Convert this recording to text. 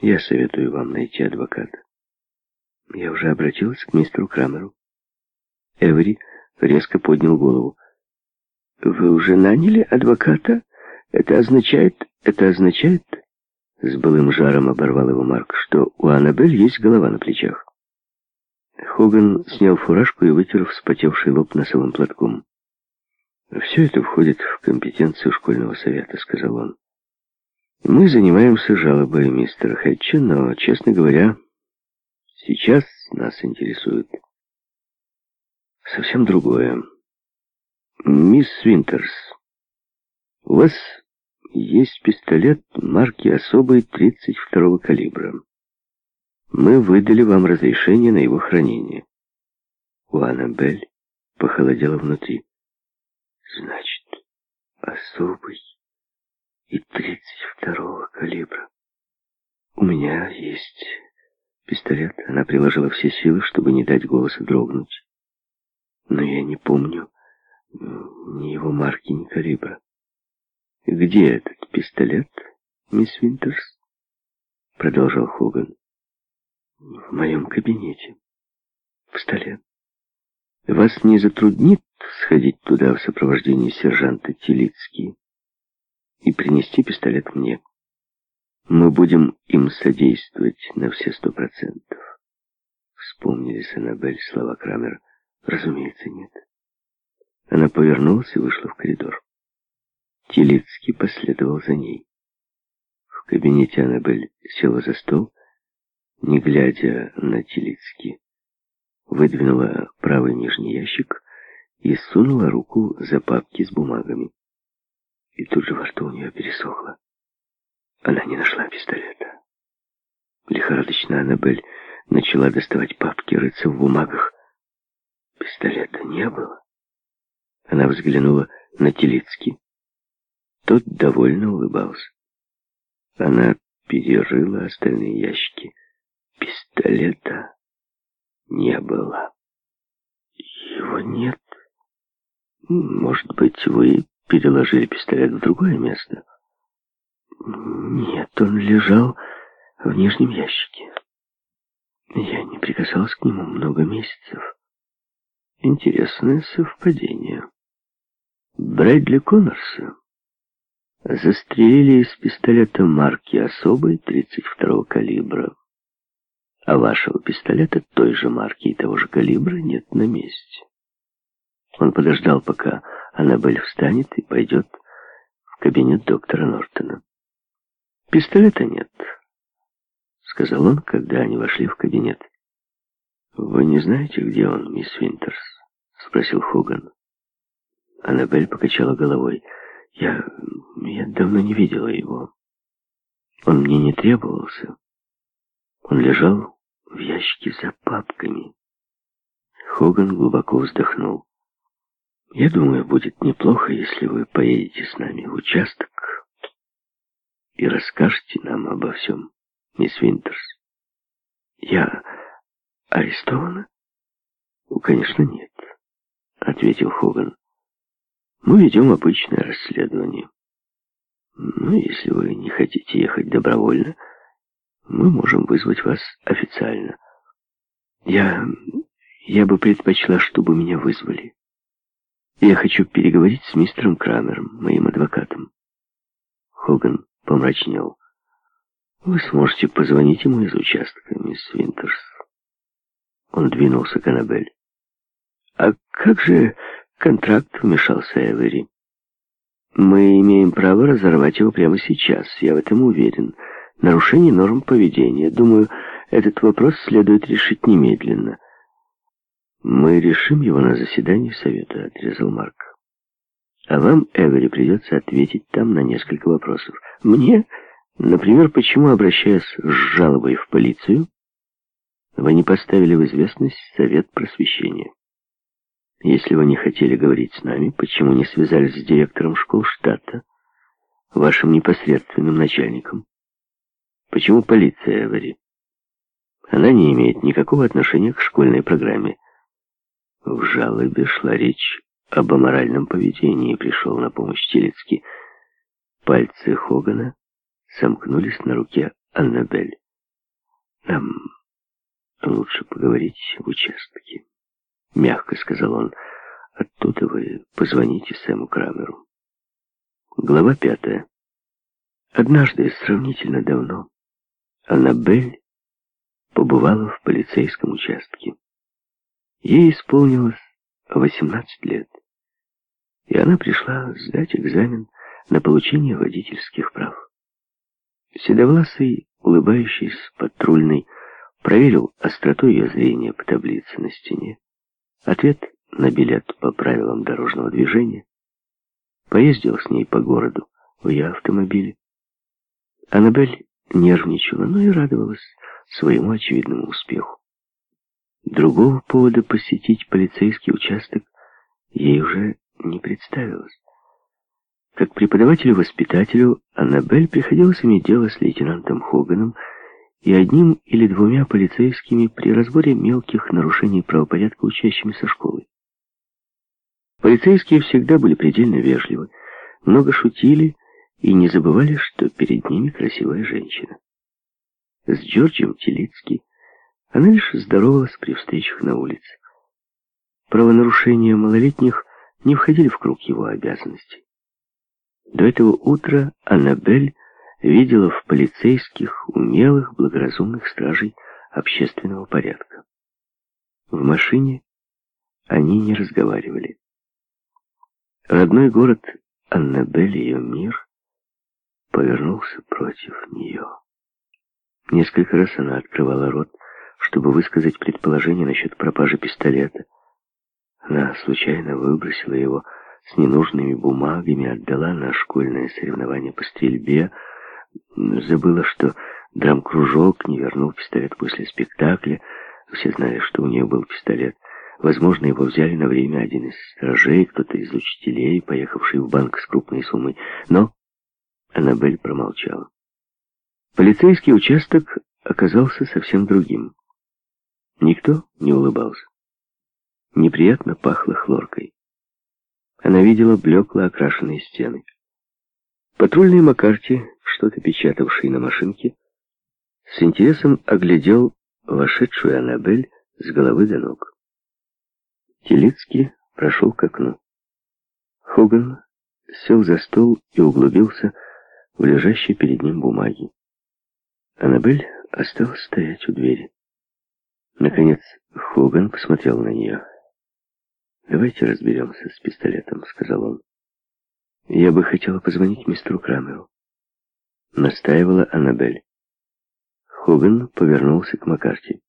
Я советую вам найти адвоката. Я уже обратилась к мистеру Крамеру. Эвери резко поднял голову. Вы уже наняли адвоката? Это означает... Это означает... С былым жаром оборвал его Марк, что у Аннабель есть голова на плечах. Хоган снял фуражку и вытер вспотевший лоб носовым платком. «Все это входит в компетенцию школьного совета», — сказал он. «Мы занимаемся жалобой мистера Хэтча, но, честно говоря, сейчас нас интересует совсем другое. Мисс Винтерс, у вас есть пистолет марки особой 32-го калибра. Мы выдали вам разрешение на его хранение. У Аннабель похолодело внутри. Значит, особый и 32-го калибра. У меня есть пистолет. Она приложила все силы, чтобы не дать голосу дрогнуть. Но я не помню ни его марки, ни калибра. «Где этот пистолет, мисс Винтерс?» Продолжал Хоган. «В моем кабинете. В столе. Вас не затруднит сходить туда в сопровождении сержанта Телицкий и принести пистолет мне? Мы будем им содействовать на все сто процентов». Вспомнились Аннабель слова Крамера. «Разумеется, нет». Она повернулась и вышла в коридор. Телицкий последовал за ней. В кабинете Аннабель села за стол, не глядя на Телицки, выдвинула правый нижний ящик и сунула руку за папки с бумагами. И тут же во рту у нее пересохло. Она не нашла пистолета. Лихорадочно Аннабель начала доставать папки, рыться в бумагах. Пистолета не было. Она взглянула на Телицки. Тот довольно улыбался. Она перерыла остальные ящики. Пистолета не было. Его нет. Может быть, вы переложили пистолет в другое место? Нет, он лежал в нижнем ящике. Я не прикасалась к нему много месяцев. Интересное совпадение. Брэдли Коннорса застрелили из пистолета марки особой 32-го калибра. А вашего пистолета той же марки и того же калибра нет на месте. Он подождал, пока Аннабель встанет и пойдет в кабинет доктора Нортона. «Пистолета нет», — сказал он, когда они вошли в кабинет. «Вы не знаете, где он, мисс Винтерс?» — спросил Хоган. Аннабель покачала головой. Я... я давно не видела его. Он мне не требовался. Он лежал в ящике за папками. Хоган глубоко вздохнул. Я думаю, будет неплохо, если вы поедете с нами в участок и расскажете нам обо всем, мисс Винтерс. Я арестована? Конечно, нет, ответил Хоган. Мы ведем обычное расследование. Ну, если вы не хотите ехать добровольно, мы можем вызвать вас официально. Я... я бы предпочла, чтобы меня вызвали. Я хочу переговорить с мистером Крамером, моим адвокатом. Хоган помрачнел. Вы сможете позвонить ему из участка, мисс Винтерс. Он двинулся к Аннабель. А как же Контракт вмешался Эвери. Мы имеем право разорвать его прямо сейчас, я в этом уверен. Нарушение норм поведения. Думаю, этот вопрос следует решить немедленно. Мы решим его на заседании совета, отрезал Марк. А вам, Эвери, придется ответить там на несколько вопросов. Мне, например, почему, обращаясь с жалобой в полицию, вы не поставили в известность совет просвещения? Если вы не хотели говорить с нами, почему не связались с директором школ штата, вашим непосредственным начальником? Почему полиция, Эвери? Она не имеет никакого отношения к школьной программе. В жалобе шла речь об аморальном поведении, пришел на помощь Телецкий. Пальцы Хогана сомкнулись на руке Аннабель. Нам лучше поговорить в участке. Мягко сказал он. Оттуда вы позвоните Сэму Крамеру. Глава пятая. Однажды, сравнительно давно, Аннабель побывала в полицейском участке. Ей исполнилось 18 лет, и она пришла сдать экзамен на получение водительских прав. Седовласый, улыбающийся патрульный, проверил остроту ее зрения по таблице на стене. Ответ на билет по правилам дорожного движения. Поездил с ней по городу в ее автомобиле. Аннабель нервничала, но и радовалась своему очевидному успеху. Другого повода посетить полицейский участок ей уже не представилось. Как преподавателю-воспитателю Аннабель приходилось иметь дело с лейтенантом Хоганом и одним или двумя полицейскими при разборе мелких нарушений правопорядка учащимися школы. Полицейские всегда были предельно вежливы, много шутили и не забывали, что перед ними красивая женщина. С Джорджем Телицки она лишь здоровалась при встречах на улице. Правонарушения малолетних не входили в круг его обязанностей. До этого утра Аннабель видела в полицейских умелых, благоразумных стражей общественного порядка. В машине они не разговаривали. Родной город Аннабель, ее мир, повернулся против нее. Несколько раз она открывала рот, чтобы высказать предположение насчет пропажи пистолета. Она случайно выбросила его с ненужными бумагами, отдала на школьное соревнование по стрельбе, забыла, что драм-кружок не вернул пистолет после спектакля. Все знали, что у нее был пистолет. Возможно, его взяли на время один из сторожей, кто-то из учителей, поехавший в банк с крупной суммой. Но Аннабель промолчала. Полицейский участок оказался совсем другим. Никто не улыбался. Неприятно пахло хлоркой. Она видела блекло окрашенные стены. Патрульный Маккарти, что-то печатавший на машинке, с интересом оглядел вошедшую Аннабель с головы до ног. Телицкий прошел к окну. Хоган сел за стол и углубился в лежащие перед ним бумаги. Аннабель осталась стоять у двери. Наконец Хоган посмотрел на нее. «Давайте разберемся с пистолетом», — сказал он. «Я бы хотела позвонить мистеру Крамеру», — настаивала Аннабель. Хоган повернулся к Маккарти.